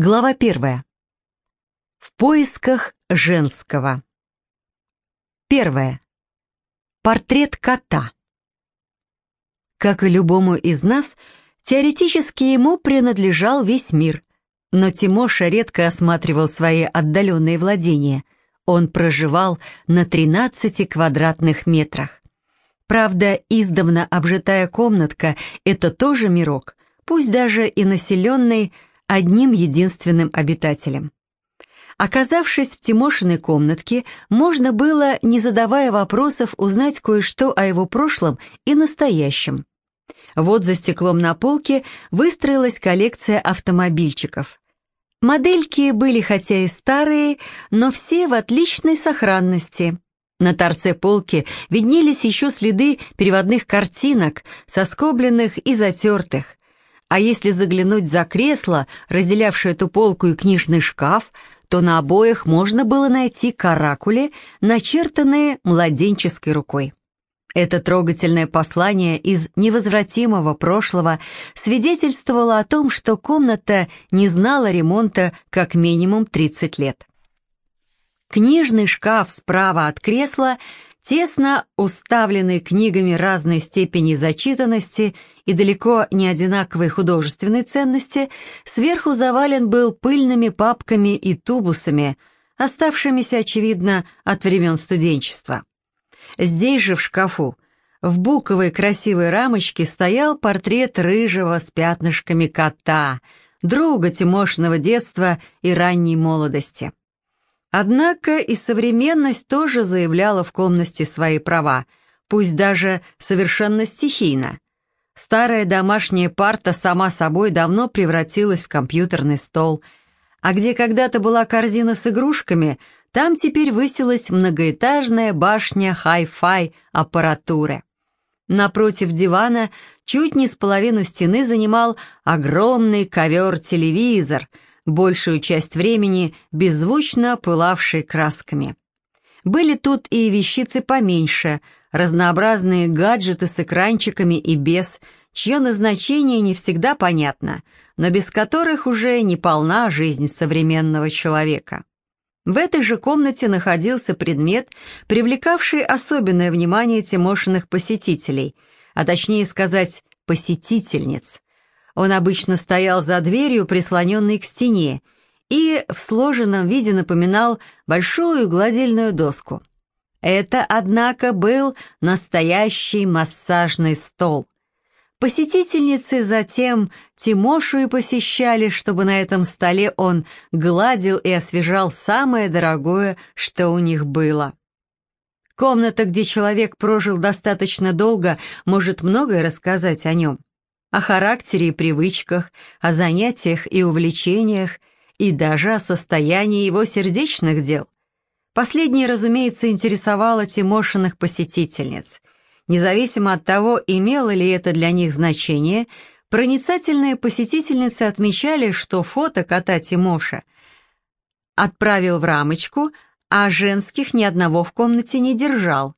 Глава первая. В поисках женского. Первое. Портрет кота. Как и любому из нас, теоретически ему принадлежал весь мир, но Тимоша редко осматривал свои отдаленные владения. Он проживал на 13 квадратных метрах. Правда, издавна обжитая комнатка — это тоже мирок, пусть даже и населенный одним единственным обитателем. Оказавшись в Тимошиной комнатке, можно было, не задавая вопросов, узнать кое-что о его прошлом и настоящем. Вот за стеклом на полке выстроилась коллекция автомобильчиков. Модельки были хотя и старые, но все в отличной сохранности. На торце полки виднелись еще следы переводных картинок, соскобленных и затертых. А если заглянуть за кресло, разделявшее эту полку и книжный шкаф, то на обоях можно было найти каракули, начертанные младенческой рукой. Это трогательное послание из невозвратимого прошлого свидетельствовало о том, что комната не знала ремонта как минимум 30 лет. Книжный шкаф справа от кресла тесно уставленный книгами разной степени зачитанности и далеко не одинаковой художественной ценности, сверху завален был пыльными папками и тубусами, оставшимися, очевидно, от времен студенчества. Здесь же в шкафу, в буковой красивой рамочке, стоял портрет рыжего с пятнышками кота, друга Тимошного детства и ранней молодости. Однако и современность тоже заявляла в комнате свои права, пусть даже совершенно стихийно. Старая домашняя парта сама собой давно превратилась в компьютерный стол, а где когда-то была корзина с игрушками, там теперь высилась многоэтажная башня хай-фай аппаратуры. Напротив дивана чуть не с половину стены занимал огромный ковер-телевизор — большую часть времени беззвучно пылавший красками. Были тут и вещицы поменьше, разнообразные гаджеты с экранчиками и без, чье назначение не всегда понятно, но без которых уже не полна жизнь современного человека. В этой же комнате находился предмет, привлекавший особенное внимание Тимошиных посетителей, а точнее сказать, посетительниц. Он обычно стоял за дверью, прислоненной к стене, и в сложенном виде напоминал большую гладильную доску. Это, однако, был настоящий массажный стол. Посетительницы затем Тимошу и посещали, чтобы на этом столе он гладил и освежал самое дорогое, что у них было. Комната, где человек прожил достаточно долго, может многое рассказать о нем о характере и привычках, о занятиях и увлечениях, и даже о состоянии его сердечных дел. Последнее, разумеется, интересовало Тимошиных посетительниц. Независимо от того, имело ли это для них значение, проницательные посетительницы отмечали, что фото кота Тимоша отправил в рамочку, а женских ни одного в комнате не держал.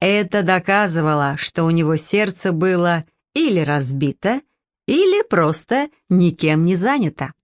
Это доказывало, что у него сердце было или разбита, или просто никем не занята.